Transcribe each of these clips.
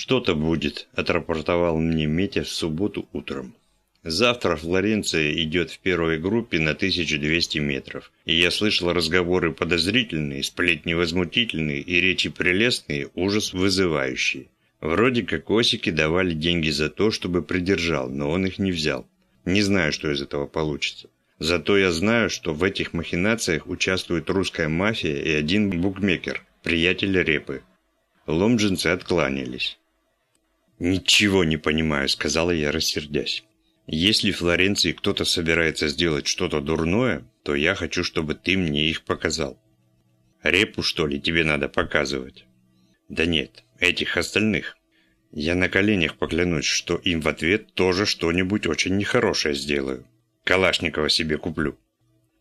«Что-то будет», – отрапортовал мне Метя в субботу утром. Завтра Флоренция идет в первой группе на 1200 метров, и я слышал разговоры подозрительные, сплетни возмутительные и речи прелестные, ужас вызывающие. Вроде как Осики давали деньги за то, чтобы придержал, но он их не взял. Не знаю, что из этого получится. Зато я знаю, что в этих махинациях участвует русская мафия и один букмекер, приятель Репы. Ломджинцы откланялись. «Ничего не понимаю», — сказала я, рассердясь. Если Флоренции кто-то собирается сделать что-то дурное, то я хочу, чтобы ты мне их показал. Репу, что ли, тебе надо показывать? Да нет, этих остальных. Я на коленях поклянусь, что им в ответ тоже что-нибудь очень нехорошее сделаю. Калашникова себе куплю.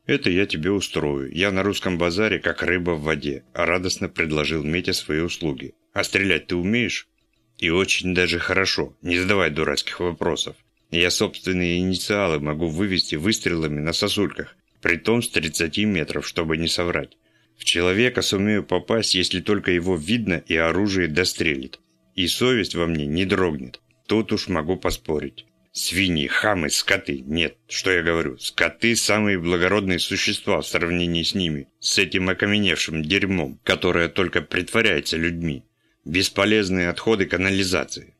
Это я тебе устрою. Я на русском базаре, как рыба в воде, радостно предложил Метя свои услуги. А стрелять ты умеешь? И очень даже хорошо. Не задавай дурацких вопросов. Я собственные инициалы могу вывести выстрелами на сосульках, притом с 30 метров, чтобы не соврать. В человека сумею попасть, если только его видно и оружие дострелит. И совесть во мне не дрогнет. Тут уж могу поспорить. Свиньи, хамы, скоты. Нет, что я говорю. Скоты – самые благородные существа в сравнении с ними. С этим окаменевшим дерьмом, которое только притворяется людьми. Бесполезные отходы канализации.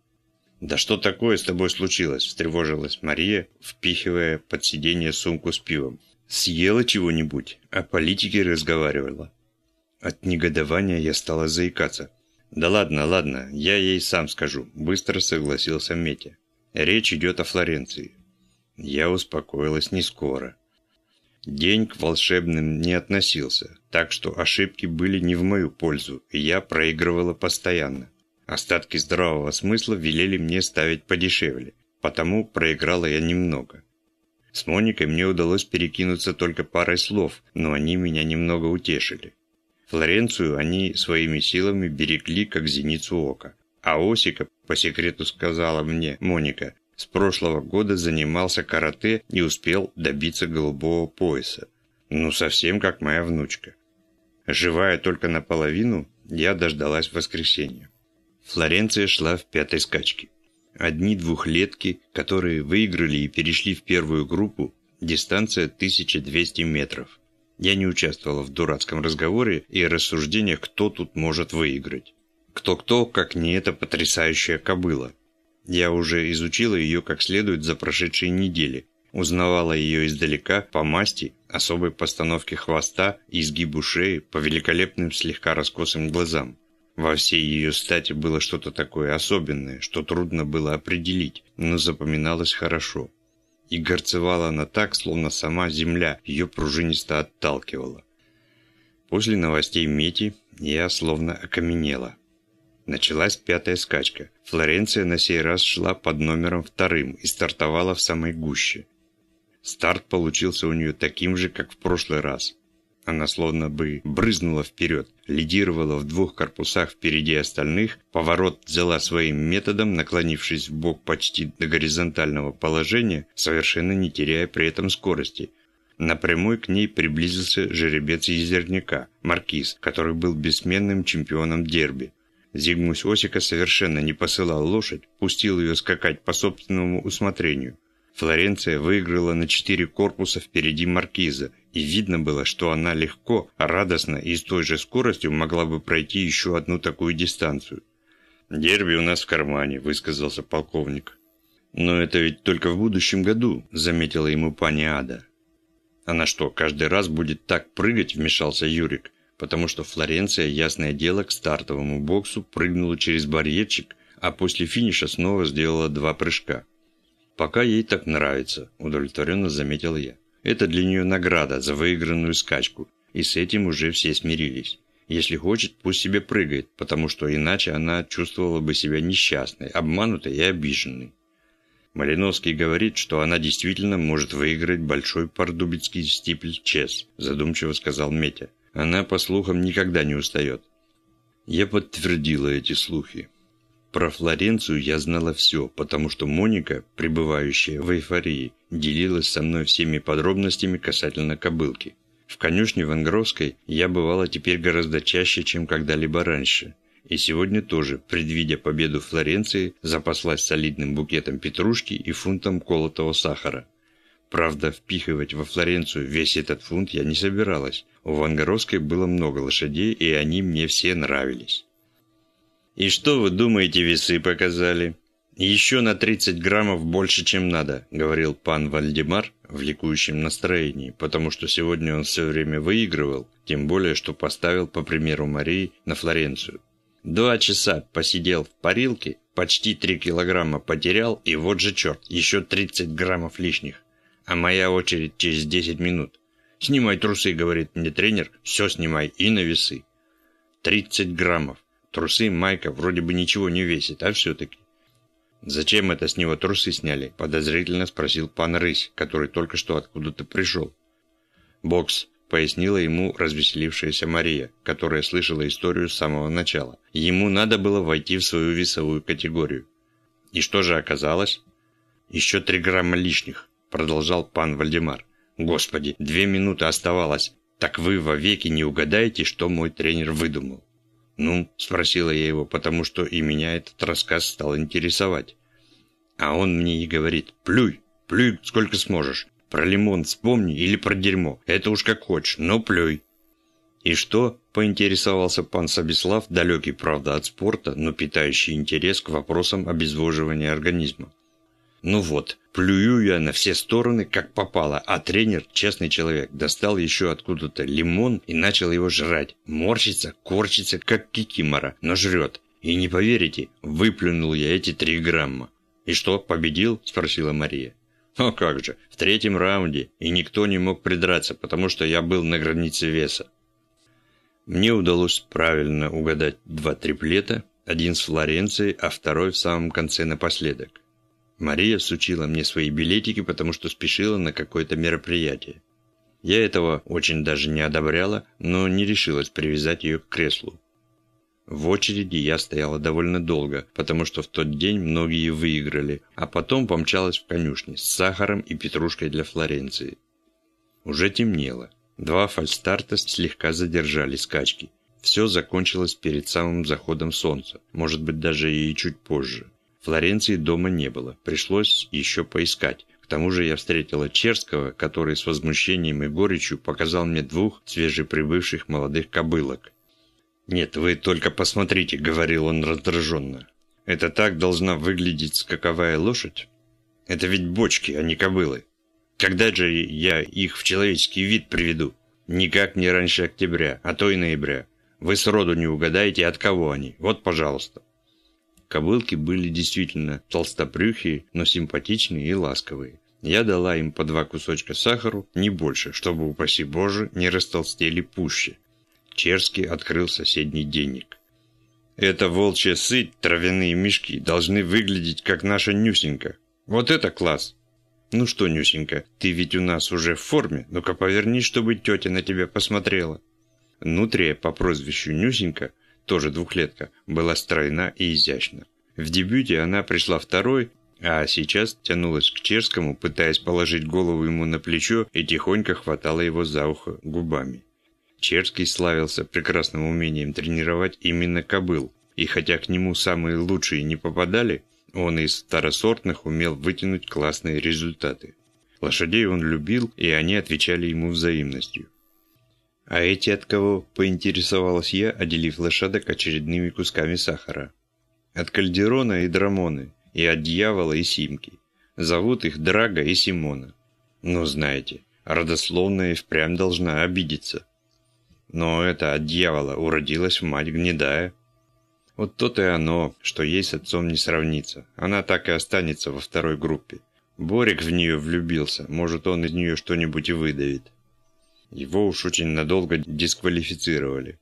«Да что такое с тобой случилось?» – встревожилась Мария, впихивая под сиденье сумку с пивом. «Съела чего-нибудь? О политике разговаривала». От негодования я стала заикаться. «Да ладно, ладно, я ей сам скажу», – быстро согласился Метя. «Речь идет о Флоренции». Я успокоилась не скоро. День к волшебным не относился, так что ошибки были не в мою пользу, и я проигрывала постоянно. Остатки здравого смысла велели мне ставить подешевле, потому проиграла я немного. С Моникой мне удалось перекинуться только парой слов, но они меня немного утешили. Флоренцию они своими силами берегли, как зеницу ока. А Осика, по секрету сказала мне Моника, с прошлого года занимался карате и успел добиться голубого пояса. Ну, совсем как моя внучка. Живая только наполовину, я дождалась воскресенья. Флоренция шла в пятой скачке. Одни двухлетки, которые выиграли и перешли в первую группу, дистанция 1200 метров. Я не участвовала в дурацком разговоре и рассуждениях, кто тут может выиграть. Кто-кто, как не эта потрясающая кобыла. Я уже изучила ее как следует за прошедшие недели. Узнавала ее издалека по масти, особой постановке хвоста изгибу шеи, по великолепным слегка раскосым глазам. Во всей ее стати было что-то такое особенное, что трудно было определить, но запоминалось хорошо. И горцевала она так, словно сама земля ее пружинисто отталкивала. После новостей Мети я словно окаменела. Началась пятая скачка. Флоренция на сей раз шла под номером вторым и стартовала в самой гуще. Старт получился у нее таким же, как в прошлый раз. Она словно бы брызнула вперед, лидировала в двух корпусах впереди остальных, поворот взяла своим методом, наклонившись в бок почти до горизонтального положения, совершенно не теряя при этом скорости. Напрямую к ней приблизился жеребец Езерняка, Маркиз, который был бессменным чемпионом дерби. Зигмусь Осика совершенно не посылал лошадь, пустил ее скакать по собственному усмотрению. Флоренция выиграла на четыре корпуса впереди Маркиза, и видно было, что она легко, радостно и с той же скоростью могла бы пройти еще одну такую дистанцию. «Дерби у нас в кармане», – высказался полковник. «Но это ведь только в будущем году», – заметила ему пани Ада. «Она что, каждый раз будет так прыгать?» – вмешался Юрик, потому что Флоренция, ясное дело, к стартовому боксу прыгнула через барьерчик, а после финиша снова сделала два прыжка. «Пока ей так нравится», – удовлетворенно заметил я. «Это для нее награда за выигранную скачку, и с этим уже все смирились. Если хочет, пусть себе прыгает, потому что иначе она чувствовала бы себя несчастной, обманутой и обиженной». Малиновский говорит, что она действительно может выиграть большой пардубицкий стипль чес, задумчиво сказал Метя. Она, по слухам, никогда не устает. Я подтвердила эти слухи. Про Флоренцию я знала все, потому что Моника, пребывающая в эйфории, делилась со мной всеми подробностями касательно кобылки. В конюшне Вангровской я бывала теперь гораздо чаще, чем когда-либо раньше, И сегодня тоже, предвидя победу Флоренции, запаслась солидным букетом петрушки и фунтом колотого сахара. Правда, впихивать во Флоренцию весь этот фунт я не собиралась. У Вангаровской было много лошадей, и они мне все нравились. «И что вы думаете, весы показали?» «Еще на 30 граммов больше, чем надо», — говорил пан Вальдемар в ликующем настроении, потому что сегодня он все время выигрывал, тем более, что поставил, по примеру Марии, на Флоренцию. Два часа посидел в парилке, почти 3 килограмма потерял, и вот же черт, еще 30 граммов лишних. А моя очередь через 10 минут. «Снимай трусы», — говорит мне тренер, «все снимай и на весы». 30 граммов. Трусы, майка вроде бы ничего не весит, а все-таки. «Зачем это с него трусы сняли?» – подозрительно спросил пан Рысь, который только что откуда-то пришел. «Бокс», – пояснила ему развеселившаяся Мария, которая слышала историю с самого начала. Ему надо было войти в свою весовую категорию. «И что же оказалось?» «Еще три грамма лишних», – продолжал пан Вальдемар. «Господи, две минуты оставалось. Так вы вовеки не угадаете, что мой тренер выдумал?» «Ну?» – спросила я его, потому что и меня этот рассказ стал интересовать. А он мне и говорит, плюй, плюй сколько сможешь. Про лимон вспомни или про дерьмо, это уж как хочешь, но плюй. И что, поинтересовался пан Сабислав, далекий, правда, от спорта, но питающий интерес к вопросам обезвоживания организма. Ну вот, плюю я на все стороны, как попало, а тренер, честный человек, достал еще откуда-то лимон и начал его жрать. Морщится, корчится, как кикимора, но жрет. И не поверите, выплюнул я эти три грамма. «И что, победил?» – спросила Мария. «О как же, в третьем раунде, и никто не мог придраться, потому что я был на границе веса». Мне удалось правильно угадать два триплета, один с Флоренцией, а второй в самом конце напоследок. Мария сучила мне свои билетики, потому что спешила на какое-то мероприятие. Я этого очень даже не одобряла, но не решилась привязать ее к креслу. В очереди я стояла довольно долго, потому что в тот день многие выиграли, а потом помчалась в конюшни с сахаром и петрушкой для Флоренции. Уже темнело. Два фальстарта слегка задержали скачки. Все закончилось перед самым заходом солнца, может быть даже и чуть позже. Флоренции дома не было, пришлось еще поискать. К тому же я встретила Черского, который с возмущением и горечью показал мне двух свежеприбывших молодых кобылок. «Нет, вы только посмотрите», — говорил он раздраженно. «Это так должна выглядеть скаковая лошадь? Это ведь бочки, а не кобылы. Когда же я их в человеческий вид приведу? Никак не раньше октября, а то и ноября. Вы сроду не угадаете, от кого они. Вот, пожалуйста». Кобылки были действительно толстопрюхие, но симпатичные и ласковые. Я дала им по два кусочка сахару, не больше, чтобы, упаси Боже, не растолстели пуще. Черский открыл соседний денег. «Это волчья сыть, травяные мешки, должны выглядеть, как наша Нюсенька. Вот это класс!» «Ну что, Нюсенька, ты ведь у нас уже в форме, ну-ка повернись, чтобы тетя на тебя посмотрела». Нутрия по прозвищу Нюсенька тоже двухлетка, была стройна и изящна. В дебюте она пришла второй, а сейчас тянулась к Черскому, пытаясь положить голову ему на плечо и тихонько хватала его за ухо губами. Черский славился прекрасным умением тренировать именно кобыл, и хотя к нему самые лучшие не попадали, он из второсортных умел вытянуть классные результаты. Лошадей он любил, и они отвечали ему взаимностью. «А эти от кого?» – поинтересовалась я, отделив лошадок очередными кусками сахара. «От Кальдерона и Драмоны, и от Дьявола и Симки. Зовут их Драга и Симона. Ну, знаете, родословная впрямь должна обидеться. Но это от Дьявола уродилась мать гнедая. Вот то-то и оно, что ей с отцом не сравнится. Она так и останется во второй группе. Борик в нее влюбился, может, он из нее что-нибудь и выдавит». Его уж очень надолго дисквалифицировали.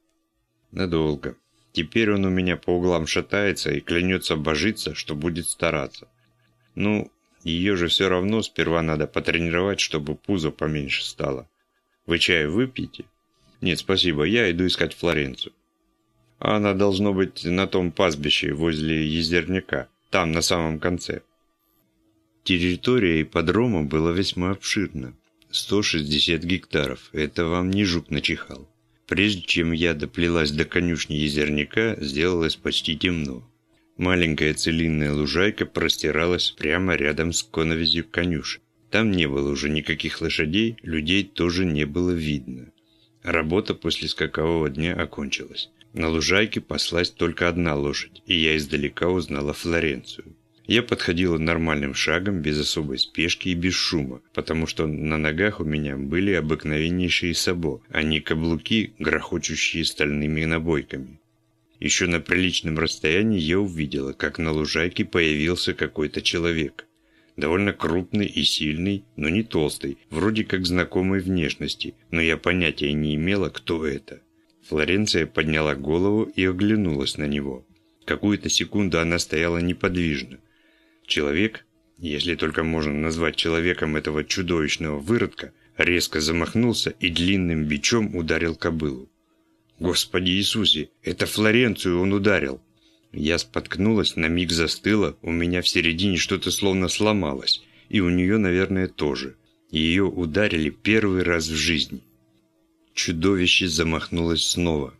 Надолго. Теперь он у меня по углам шатается и клянется божиться, что будет стараться. Ну, ее же все равно сперва надо потренировать, чтобы пузо поменьше стало. Вы чай выпьете? Нет, спасибо, я иду искать Флоренцию. Она должно быть на том пастбище возле Езерняка, там, на самом конце. Территория ипподрома была весьма обширна. 160 гектаров. Это вам не жук начихал. Прежде чем я доплелась до конюшни езерняка, сделалось почти темно. Маленькая целинная лужайка простиралась прямо рядом с коновизью конюшен. Там не было уже никаких лошадей, людей тоже не было видно. Работа после скакового дня окончилась. На лужайке паслась только одна лошадь, и я издалека узнала Флоренцию. Я подходила нормальным шагом, без особой спешки и без шума, потому что на ногах у меня были обыкновеннейшие сабо, а не каблуки, грохочущие стальными набойками. Еще на приличном расстоянии я увидела, как на лужайке появился какой-то человек. Довольно крупный и сильный, но не толстый, вроде как знакомой внешности, но я понятия не имела, кто это. Флоренция подняла голову и оглянулась на него. Какую-то секунду она стояла неподвижно, Человек, если только можно назвать человеком этого чудовищного выродка, резко замахнулся и длинным бичом ударил кобылу. Господи Иисусе, это Флоренцию он ударил. Я споткнулась, на миг застыла, у меня в середине что-то словно сломалось, и у нее, наверное, тоже. Ее ударили первый раз в жизни. Чудовище замахнулось снова.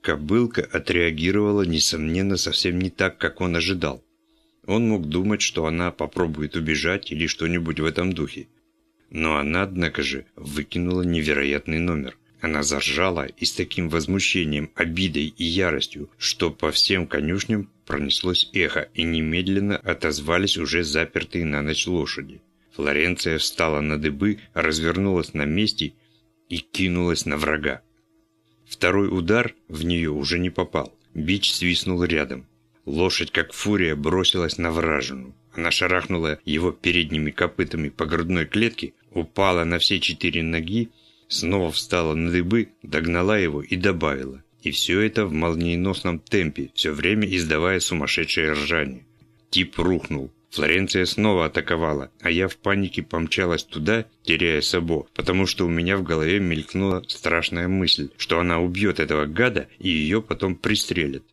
Кобылка отреагировала, несомненно, совсем не так, как он ожидал. Он мог думать, что она попробует убежать или что-нибудь в этом духе. Но она, однако же, выкинула невероятный номер. Она заржала и с таким возмущением, обидой и яростью, что по всем конюшням пронеслось эхо и немедленно отозвались уже запертые на ночь лошади. Флоренция встала на дыбы, развернулась на месте и кинулась на врага. Второй удар в нее уже не попал. Бич свистнул рядом. Лошадь, как фурия, бросилась на вражину. Она шарахнула его передними копытами по грудной клетке, упала на все четыре ноги, снова встала на дыбы, догнала его и добавила. И все это в молниеносном темпе, все время издавая сумасшедшее ржание. Тип рухнул. Флоренция снова атаковала, а я в панике помчалась туда, теряя Сабо, потому что у меня в голове мелькнула страшная мысль, что она убьет этого гада и ее потом пристрелят.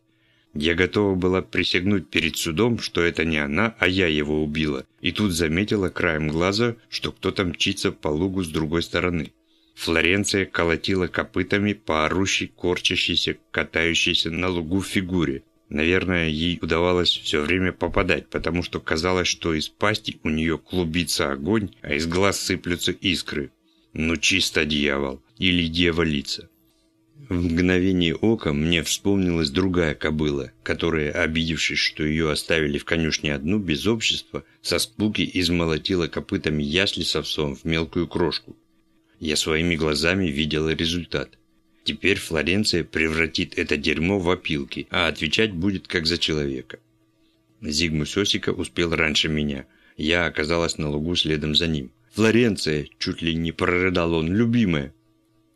Я готова была присягнуть перед судом, что это не она, а я его убила, и тут заметила краем глаза, что кто-то мчится по лугу с другой стороны. Флоренция колотила копытами по орущей, корчащейся, катающейся на лугу фигуре. Наверное, ей удавалось все время попадать, потому что казалось, что из пасти у нее клубится огонь, а из глаз сыплются искры. Ну чисто дьявол или дьяволица. В мгновение ока мне вспомнилась другая кобыла, которая, обидевшись, что ее оставили в конюшне одну без общества, со спуки измолотила копытами ясли с овсом в мелкую крошку. Я своими глазами видела результат. Теперь Флоренция превратит это дерьмо в опилки, а отвечать будет как за человека. Зигмус Осика успел раньше меня. Я оказалась на лугу следом за ним. «Флоренция!» – чуть ли не прорыдал он. «Любимая!»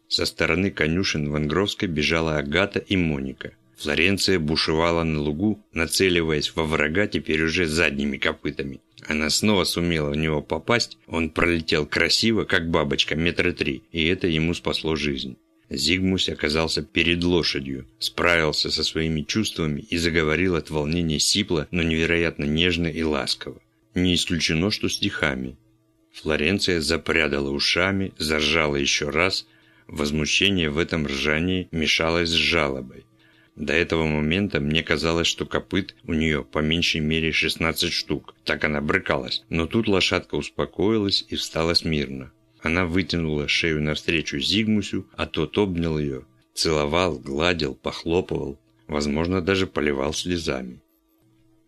Со стороны конюшен Вангровской бежала Агата и Моника. Флоренция бушевала на лугу, нацеливаясь во врага теперь уже задними копытами. Она снова сумела в него попасть, он пролетел красиво, как бабочка, метра три, и это ему спасло жизнь. Зигмусь оказался перед лошадью, справился со своими чувствами и заговорил от волнения сипло, но невероятно нежно и ласково. Не исключено, что стихами. Флоренция запрядала ушами, заржала еще раз, Возмущение в этом ржании мешалось с жалобой. До этого момента мне казалось, что копыт у нее по меньшей мере 16 штук. Так она брыкалась. Но тут лошадка успокоилась и встала смирно. Она вытянула шею навстречу Зигмусю, а тот обнял ее. Целовал, гладил, похлопывал. Возможно, даже поливал слезами.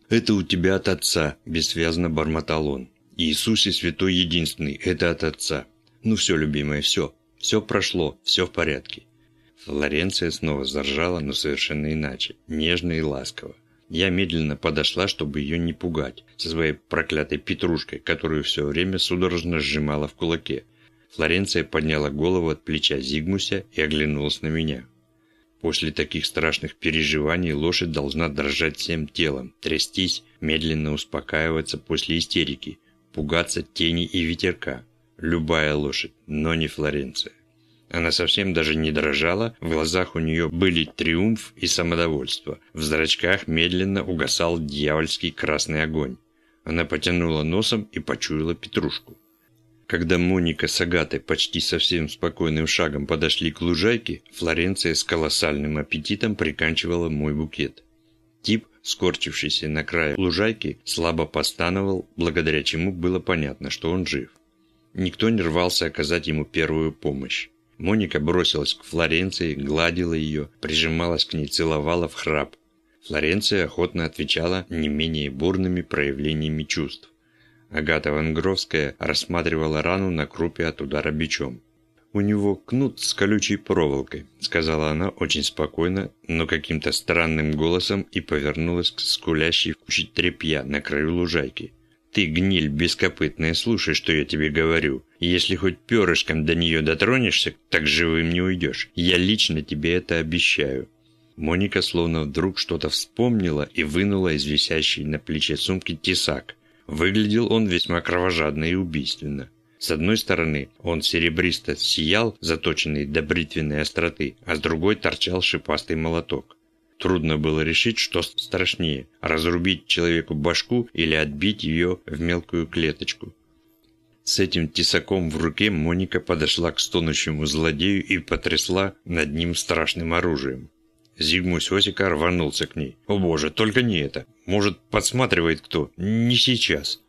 «Это у тебя от отца», – бессвязно бормотал он. «Иисусе святой единственный, это от отца. Ну все, любимая, все, все прошло, все в порядке. Флоренция снова заржала, но совершенно иначе, нежно и ласково. Я медленно подошла, чтобы ее не пугать, со своей проклятой петрушкой, которую все время судорожно сжимала в кулаке. Флоренция подняла голову от плеча Зигмуся и оглянулась на меня. После таких страшных переживаний лошадь должна дрожать всем телом, трястись, медленно успокаиваться после истерики, пугаться тени и ветерка. Любая лошадь, но не Флоренция. Она совсем даже не дрожала, в глазах у нее были триумф и самодовольство. В зрачках медленно угасал дьявольский красный огонь. Она потянула носом и почуяла петрушку. Когда Моника с Агатой почти совсем спокойным шагом подошли к лужайке, Флоренция с колоссальным аппетитом приканчивала мой букет. Тип, скорчившийся на крае лужайки, слабо постановал, благодаря чему было понятно, что он жив. Никто не рвался оказать ему первую помощь. Моника бросилась к Флоренции, гладила ее, прижималась к ней, целовала в храп. Флоренция охотно отвечала не менее бурными проявлениями чувств. Агата Вангровская рассматривала рану на крупе от удара бичом. «У него кнут с колючей проволокой», — сказала она очень спокойно, но каким-то странным голосом и повернулась к скулящей куче тряпья на краю лужайки. «Ты, гниль бескопытная, слушай, что я тебе говорю. Если хоть перышком до нее дотронешься, так живым не уйдешь. Я лично тебе это обещаю». Моника словно вдруг что-то вспомнила и вынула из висящей на плече сумки тесак. Выглядел он весьма кровожадно и убийственно. С одной стороны, он серебристо сиял, заточенный до бритвенной остроты, а с другой торчал шипастый молоток. Трудно было решить, что страшнее – разрубить человеку башку или отбить ее в мелкую клеточку. С этим тесаком в руке Моника подошла к стонущему злодею и потрясла над ним страшным оружием. Зигмусь Осика рванулся к ней. «О боже, только не это! Может, подсматривает кто? Не сейчас!»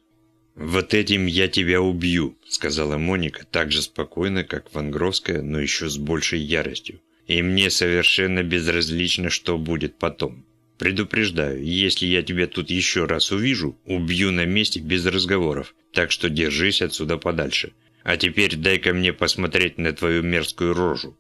«Вот этим я тебя убью», — сказала Моника так же спокойно, как Вангровская, но еще с большей яростью. «И мне совершенно безразлично, что будет потом. Предупреждаю, если я тебя тут еще раз увижу, убью на месте без разговоров, так что держись отсюда подальше. А теперь дай-ка мне посмотреть на твою мерзкую рожу».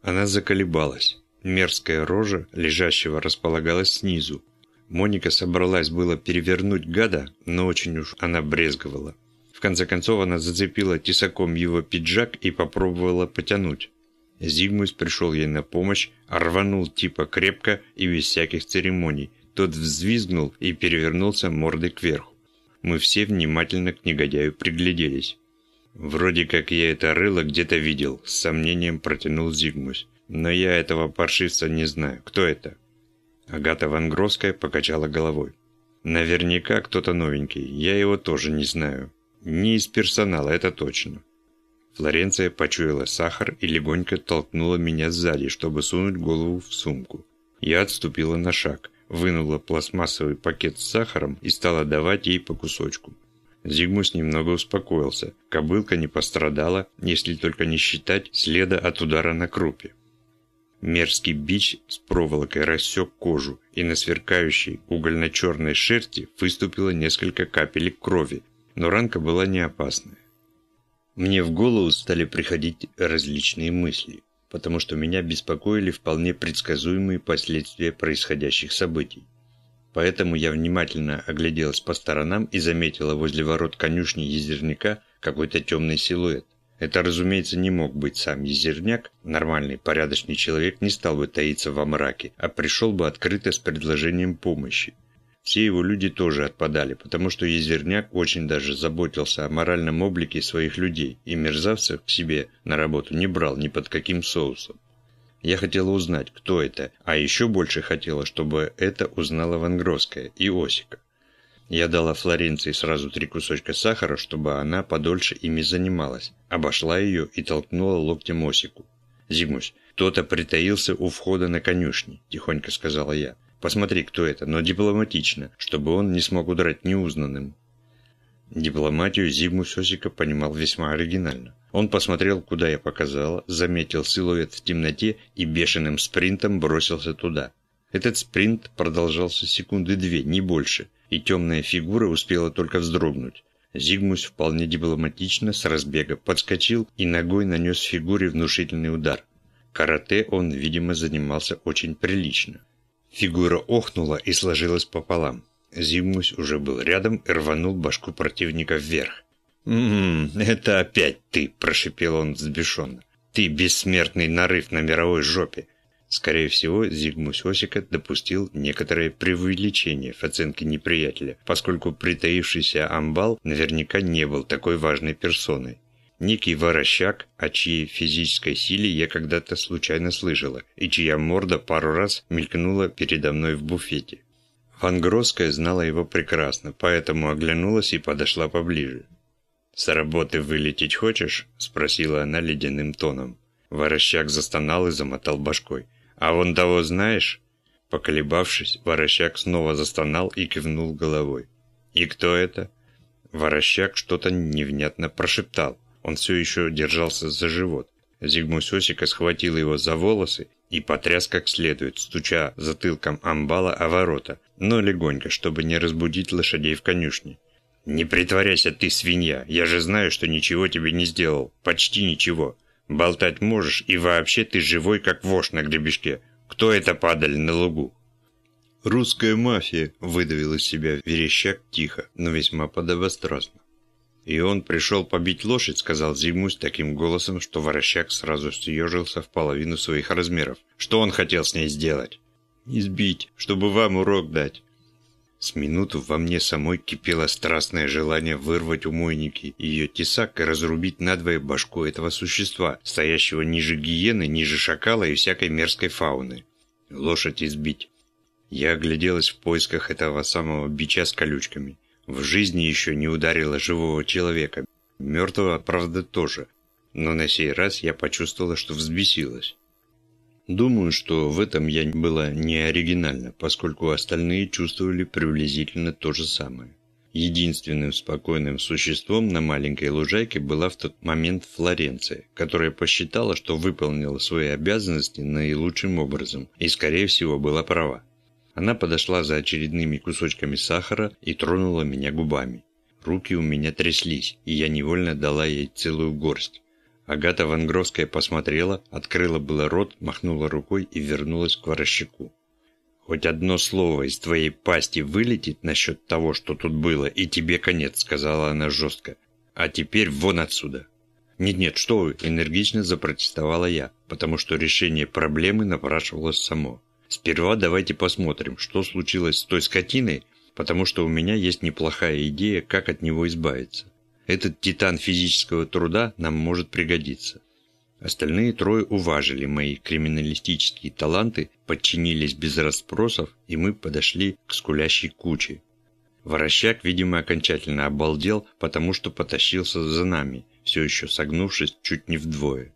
Она заколебалась. Мерзкая рожа лежащего располагалась снизу. Моника собралась было перевернуть гада, но очень уж она брезговала. В конце концов она зацепила тесаком его пиджак и попробовала потянуть. Зигмунд пришел ей на помощь, рванул типа крепко и без всяких церемоний. Тот взвизгнул и перевернулся мордой кверху. Мы все внимательно к негодяю пригляделись. «Вроде как я это рыло где-то видел», – с сомнением протянул Зигмунд. Но я этого паршивца не знаю. Кто это?» Агата Вангровская покачала головой. «Наверняка кто-то новенький. Я его тоже не знаю. Не из персонала, это точно». Флоренция почуяла сахар и легонько толкнула меня сзади, чтобы сунуть голову в сумку. Я отступила на шаг, вынула пластмассовый пакет с сахаром и стала давать ей по кусочку. Зигмус немного успокоился. Кобылка не пострадала, если только не считать следа от удара на крупе. Мерзкий бич с проволокой рассек кожу, и на сверкающей угольно-черной шерсти выступило несколько капелек крови, но ранка была не опасная. Мне в голову стали приходить различные мысли, потому что меня беспокоили вполне предсказуемые последствия происходящих событий. Поэтому я внимательно огляделась по сторонам и заметила возле ворот конюшни езерняка какой-то темный силуэт. Это, разумеется, не мог быть сам Езерняк, нормальный, порядочный человек не стал бы таиться во мраке, а пришел бы открыто с предложением помощи. Все его люди тоже отпадали, потому что Езерняк очень даже заботился о моральном облике своих людей и мерзавцев к себе на работу не брал ни под каким соусом. Я хотела узнать, кто это, а еще больше хотела, чтобы это узнала Вангровская и Осика. Я дала Флоренции сразу три кусочка сахара, чтобы она подольше ими занималась. Обошла ее и толкнула локтем Осику. «Зигмусь, кто-то притаился у входа на конюшни», – тихонько сказала я. «Посмотри, кто это, но дипломатично, чтобы он не смог удрать неузнанным». Дипломатию Зигмус Осика понимал весьма оригинально. Он посмотрел, куда я показала, заметил силуэт в темноте и бешеным спринтом бросился туда. Этот спринт продолжался секунды две, не больше – и темная фигура успела только вздрогнуть. Зигмус вполне дипломатично с разбега подскочил и ногой нанес фигуре внушительный удар. Карате он, видимо, занимался очень прилично. Фигура охнула и сложилась пополам. Зигмус уже был рядом и рванул башку противника вверх. «Ммм, это опять ты!» – прошипел он взбешенно. «Ты бессмертный нарыв на мировой жопе! Скорее всего, Зигмус Осика допустил некоторое преувеличение в оценке неприятеля, поскольку притаившийся амбал наверняка не был такой важной персоной. Некий ворощак, о чьей физической силе я когда-то случайно слышала, и чья морда пару раз мелькнула передо мной в буфете. Вангросская знала его прекрасно, поэтому оглянулась и подошла поближе. «С работы вылететь хочешь?» – спросила она ледяным тоном. Ворощак застонал и замотал башкой. «А вон того знаешь?» Поколебавшись, Ворощак снова застонал и кивнул головой. «И кто это?» Ворощак что-то невнятно прошептал. Он все еще держался за живот. Зигмусь Осика схватил его за волосы и потряс как следует, стуча затылком амбала о ворота, но легонько, чтобы не разбудить лошадей в конюшне. «Не притворяйся ты, свинья, я же знаю, что ничего тебе не сделал, почти ничего. Болтать можешь, и вообще ты живой, как вошь на гребешке. Кто это падаль на лугу?» «Русская мафия», — выдавил из себя верещак тихо, но весьма подобострастно. «И он пришел побить лошадь», — сказал Зигмусь таким голосом, что ворощак сразу съежился в половину своих размеров. «Что он хотел с ней сделать?» «Избить, чтобы вам урок дать». С минуту во мне самой кипело страстное желание вырвать у мойники ее тесак и разрубить надвое башку этого существа, стоящего ниже гиены, ниже шакала и всякой мерзкой фауны. Лошадь избить. Я огляделась в поисках этого самого бича с колючками. В жизни еще не ударила живого человека. Мертвого, правда, тоже. Но на сей раз я почувствовала, что взбесилась. Думаю, что в этом я была не оригинальна, поскольку остальные чувствовали приблизительно то же самое. Единственным спокойным существом на маленькой лужайке была в тот момент Флоренция, которая посчитала, что выполнила свои обязанности наилучшим образом и, скорее всего, была права. Она подошла за очередными кусочками сахара и тронула меня губами. Руки у меня тряслись, и я невольно дала ей целую горсть. Агата Вангровская посмотрела, открыла было рот, махнула рукой и вернулась к ворощаку. «Хоть одно слово из твоей пасти вылетит насчет того, что тут было, и тебе конец», — сказала она жестко. «А теперь вон отсюда». «Нет-нет, что вы!» – энергично запротестовала я, потому что решение проблемы напрашивалось само. «Сперва давайте посмотрим, что случилось с той скотиной, потому что у меня есть неплохая идея, как от него избавиться». Этот титан физического труда нам может пригодиться. Остальные трое уважили мои криминалистические таланты, подчинились без расспросов, и мы подошли к скулящей куче. Ворощак, видимо, окончательно обалдел, потому что потащился за нами, все еще согнувшись чуть не вдвое.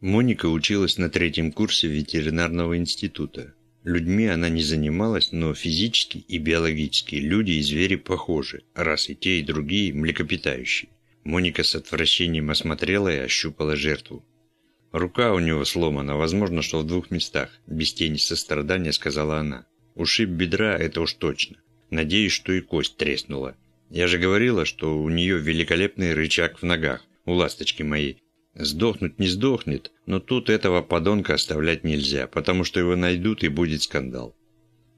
Моника училась на третьем курсе ветеринарного института. Людьми она не занималась, но физически и биологически люди и звери похожи, раз и те, и другие млекопитающие. Моника с отвращением осмотрела и ощупала жертву. «Рука у него сломана, возможно, что в двух местах», – без тени сострадания сказала она. «Ушиб бедра – это уж точно. Надеюсь, что и кость треснула. Я же говорила, что у нее великолепный рычаг в ногах, у ласточки моей. Сдохнуть не сдохнет, но тут этого подонка оставлять нельзя, потому что его найдут и будет скандал.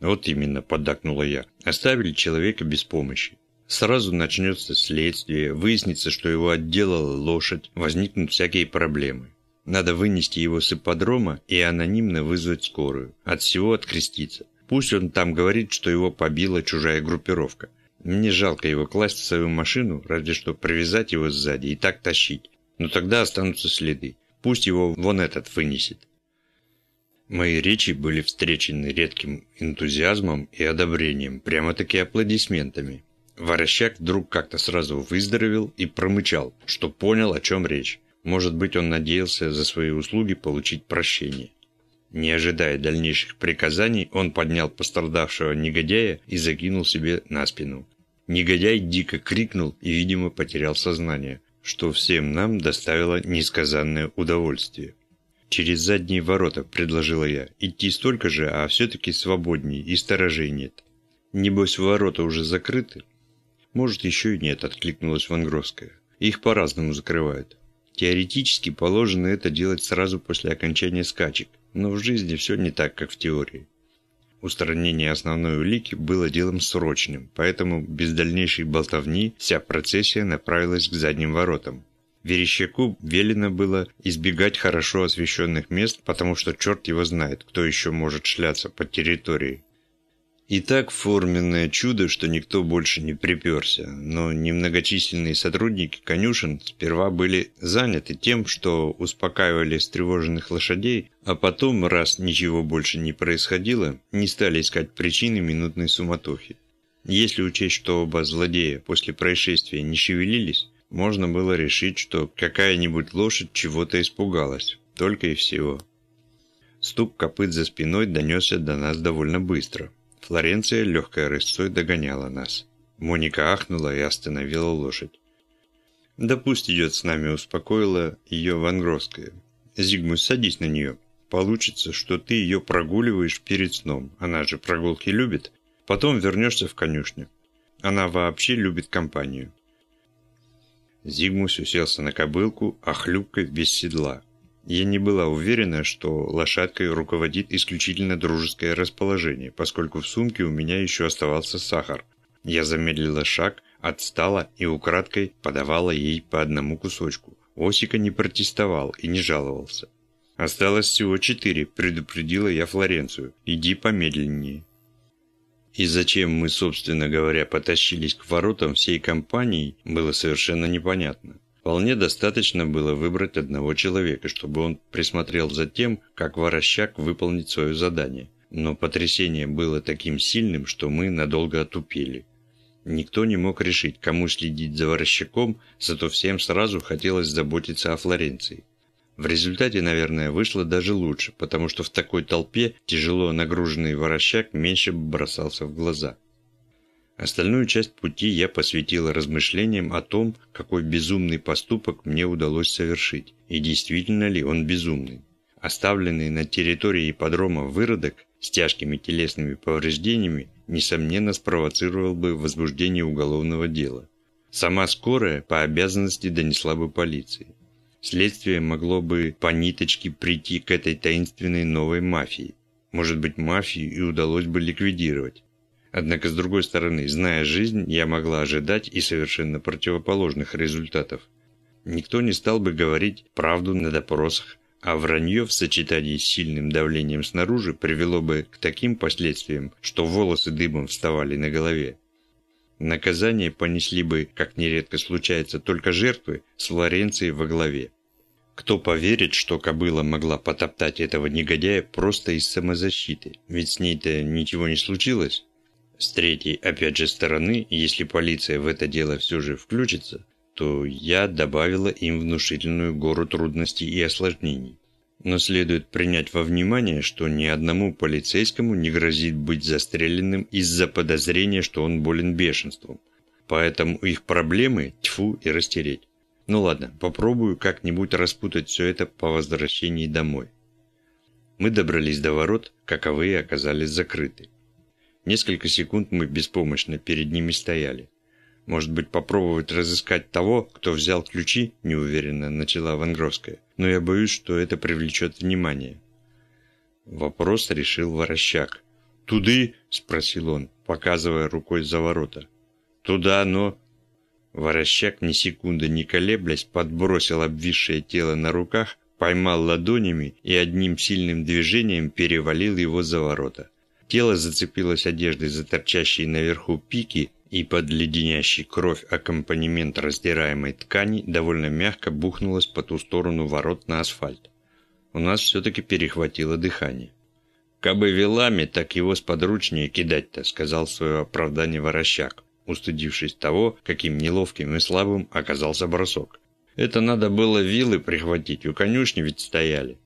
Вот именно, поддакнула я. Оставили человека без помощи. Сразу начнется следствие, выяснится, что его отделала лошадь, возникнут всякие проблемы. Надо вынести его с ипподрома и анонимно вызвать скорую. От всего откреститься. Пусть он там говорит, что его побила чужая группировка. Мне жалко его класть в свою машину, разве что привязать его сзади и так тащить. Но тогда останутся следы. Пусть его вон этот вынесет. Мои речи были встречены редким энтузиазмом и одобрением, прямо-таки аплодисментами. Ворощак вдруг как-то сразу выздоровел и промычал, что понял, о чем речь. Может быть, он надеялся за свои услуги получить прощение. Не ожидая дальнейших приказаний, он поднял пострадавшего негодяя и закинул себе на спину. Негодяй дико крикнул и, видимо, потерял сознание что всем нам доставило несказанное удовольствие. «Через задние ворота», — предложила я. «Идти столько же, а все-таки свободнее и сторожей нет». «Небось, ворота уже закрыты?» «Может, еще и нет», — откликнулась Вангровская. «Их по-разному закрывают. Теоретически положено это делать сразу после окончания скачек, но в жизни все не так, как в теории. Устранение основной улики было делом срочным, поэтому без дальнейшей болтовни вся процессия направилась к задним воротам. Верещаку велено было избегать хорошо освещенных мест, потому что черт его знает, кто еще может шляться по территории. И так форменное чудо, что никто больше не приперся, но немногочисленные сотрудники конюшен сперва были заняты тем, что успокаивали встревоженных лошадей, а потом, раз ничего больше не происходило, не стали искать причины минутной суматохи. Если учесть, что оба злодея после происшествия не шевелились, можно было решить, что какая-нибудь лошадь чего-то испугалась. Только и всего. Стук копыт за спиной донесся до нас довольно быстро. Флоренция легкой рысцой догоняла нас. Моника ахнула и остановила лошадь. «Да пусть идет с нами», – успокоила ее Вангровская. «Зигмус, садись на нее. Получится, что ты ее прогуливаешь перед сном. Она же прогулки любит. Потом вернешься в конюшню. Она вообще любит компанию». Зигмус уселся на кобылку, а хлюпкой без седла. Я не была уверена, что лошадкой руководит исключительно дружеское расположение, поскольку в сумке у меня еще оставался сахар. Я замедлила шаг, отстала и украдкой подавала ей по одному кусочку. Осика не протестовал и не жаловался. «Осталось всего четыре», – предупредила я Флоренцию. «Иди помедленнее». И зачем мы, собственно говоря, потащились к воротам всей компании, было совершенно непонятно. Вполне достаточно было выбрать одного человека, чтобы он присмотрел за тем, как Ворощак выполнит свое задание. Но потрясение было таким сильным, что мы надолго отупели. Никто не мог решить, кому следить за Ворощаком, зато всем сразу хотелось заботиться о Флоренции. В результате, наверное, вышло даже лучше, потому что в такой толпе тяжело нагруженный Ворощак меньше бросался в глаза. Остальную часть пути я посвятила размышлениям о том, какой безумный поступок мне удалось совершить, и действительно ли он безумный. Оставленный на территории ипподрома выродок с тяжкими телесными повреждениями, несомненно, спровоцировал бы возбуждение уголовного дела. Сама скорая по обязанности донесла бы полиции. Следствие могло бы по ниточке прийти к этой таинственной новой мафии. Может быть, мафию и удалось бы ликвидировать. Однако, с другой стороны, зная жизнь, я могла ожидать и совершенно противоположных результатов. Никто не стал бы говорить правду на допросах, а вранье в сочетании с сильным давлением снаружи привело бы к таким последствиям, что волосы дыбом вставали на голове. Наказание понесли бы, как нередко случается, только жертвы с Флоренцией во главе. Кто поверит, что кобыла могла потоптать этого негодяя просто из самозащиты, ведь с ней-то ничего не случилось? С третьей, опять же, стороны, если полиция в это дело все же включится, то я добавила им внушительную гору трудностей и осложнений. Но следует принять во внимание, что ни одному полицейскому не грозит быть застреленным из-за подозрения, что он болен бешенством. Поэтому их проблемы тьфу и растереть. Ну ладно, попробую как-нибудь распутать все это по возвращении домой. Мы добрались до ворот, каковые оказались закрыты. Несколько секунд мы беспомощно перед ними стояли. Может быть, попробовать разыскать того, кто взял ключи, неуверенно начала Вангровская. Но я боюсь, что это привлечет внимание. Вопрос решил Ворощак. «Туды?» – спросил он, показывая рукой за ворота. «Туда, но...» Ворощак, ни секунды не колеблясь, подбросил обвисшее тело на руках, поймал ладонями и одним сильным движением перевалил его за ворота. Тело зацепилось одеждой за торчащие наверху пики, и под леденящий кровь аккомпанемент раздираемой ткани довольно мягко бухнулось по ту сторону ворот на асфальт. У нас все-таки перехватило дыхание. «Кабы велами, так его сподручнее кидать-то», — сказал свое оправдание Ворощак, устыдившись того, каким неловким и слабым оказался бросок. «Это надо было вилы прихватить, у конюшни ведь стояли».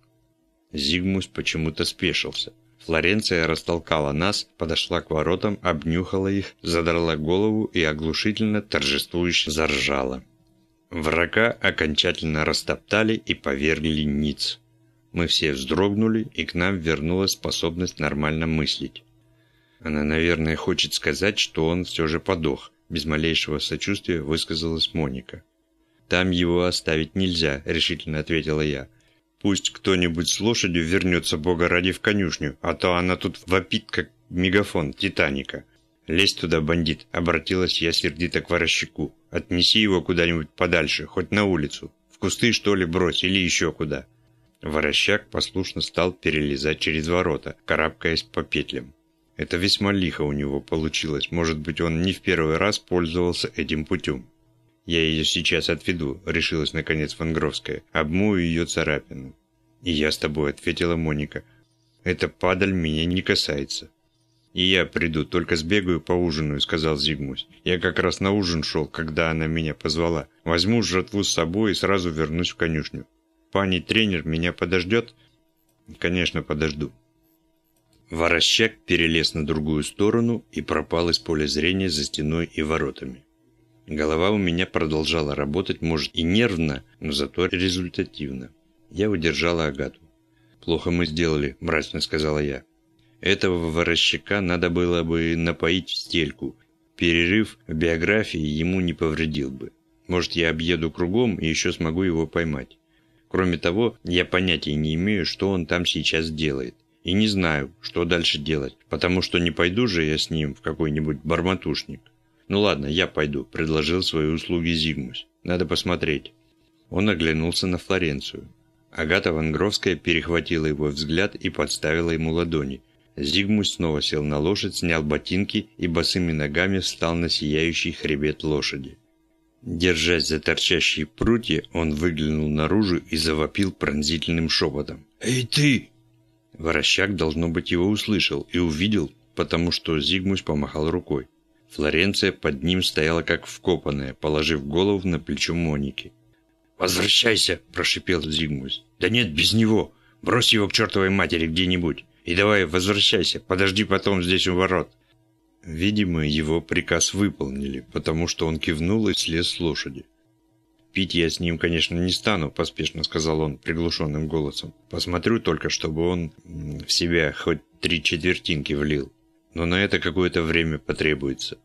Зигмус почему-то спешился. Флоренция растолкала нас, подошла к воротам, обнюхала их, задрала голову и оглушительно торжествующе заржала. Врага окончательно растоптали и повергли ниц. Мы все вздрогнули, и к нам вернулась способность нормально мыслить. Она, наверное, хочет сказать, что он все же подох. Без малейшего сочувствия высказалась Моника. «Там его оставить нельзя», – решительно ответила я. Пусть кто-нибудь с лошадью вернется, бога ради, в конюшню, а то она тут вопит, как мегафон Титаника. «Лезь туда, бандит!» – обратилась я сердито к ворощаку. «Отнеси его куда-нибудь подальше, хоть на улицу. В кусты, что ли, брось, или еще куда». Ворощак послушно стал перелезать через ворота, карабкаясь по петлям. Это весьма лихо у него получилось. Может быть, он не в первый раз пользовался этим путем. «Я ее сейчас отведу», – решилась наконец Вангровская. «Обмою ее царапину». «И я с тобой», – ответила Моника. «Эта падаль меня не касается». «И я приду, только сбегаю поужинаю», — сказал Зигмусь. «Я как раз на ужин шел, когда она меня позвала. Возьму жратву с собой и сразу вернусь в конюшню. Пани тренер меня подождет?» «Конечно, подожду». Ворощак перелез на другую сторону и пропал из поля зрения за стеной и воротами. Голова у меня продолжала работать, может и нервно, но зато результативно. Я удержала Агату. «Плохо мы сделали», – мрачно сказала я. «Этого ворощака надо было бы напоить в стельку. Перерыв в биографии ему не повредил бы. Может, я объеду кругом и еще смогу его поймать. Кроме того, я понятия не имею, что он там сейчас делает. И не знаю, что дальше делать, потому что не пойду же я с ним в какой-нибудь барматушник. Ну ладно, я пойду, предложил свои услуги Зигмус. Надо посмотреть. Он оглянулся на Флоренцию. Агата Вангровская перехватила его взгляд и подставила ему ладони. Зигмус снова сел на лошадь, снял ботинки и босыми ногами встал на сияющий хребет лошади. Держась за торчащие прутья, он выглянул наружу и завопил пронзительным шепотом. «Эй ты!» Ворощак, должно быть, его услышал и увидел, потому что Зигмусь помахал рукой. Флоренция под ним стояла как вкопанная, положив голову на плечо Моники. «Возвращайся!» – прошипел Зигмусь. «Да нет, без него! Брось его к чертовой матери где-нибудь! И давай возвращайся, подожди потом здесь у ворот!» Видимо, его приказ выполнили, потому что он кивнул и слез с лошади. «Пить я с ним, конечно, не стану», – поспешно сказал он приглушенным голосом. «Посмотрю только, чтобы он в себя хоть три четвертинки влил. Но на это какое-то время потребуется».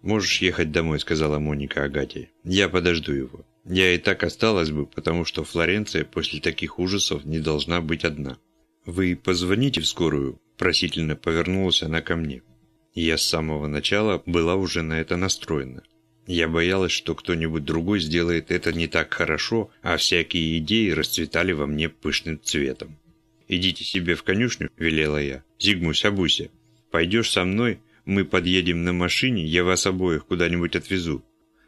«Можешь ехать домой», – сказала Моника Агате. «Я подожду его. Я и так осталась бы, потому что Флоренция после таких ужасов не должна быть одна». «Вы позвоните в скорую?» – просительно повернулась она ко мне. Я с самого начала была уже на это настроена. Я боялась, что кто-нибудь другой сделает это не так хорошо, а всякие идеи расцветали во мне пышным цветом. «Идите себе в конюшню», – велела я. «Зигмусь, обуйся. Пойдешь со мной, мы подъедем на машине, я вас обоих куда-нибудь отвезу.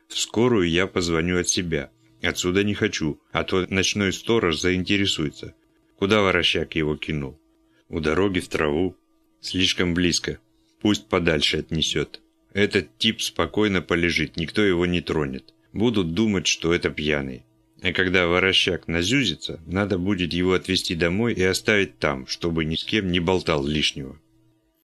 В скорую я позвоню от себя. Отсюда не хочу, а то ночной сторож заинтересуется. Куда ворощак его кинул? У дороги в траву. Слишком близко. Пусть подальше отнесет. Этот тип спокойно полежит, никто его не тронет. Будут думать, что это пьяный. А когда ворощак назюзится, надо будет его отвезти домой и оставить там, чтобы ни с кем не болтал лишнего.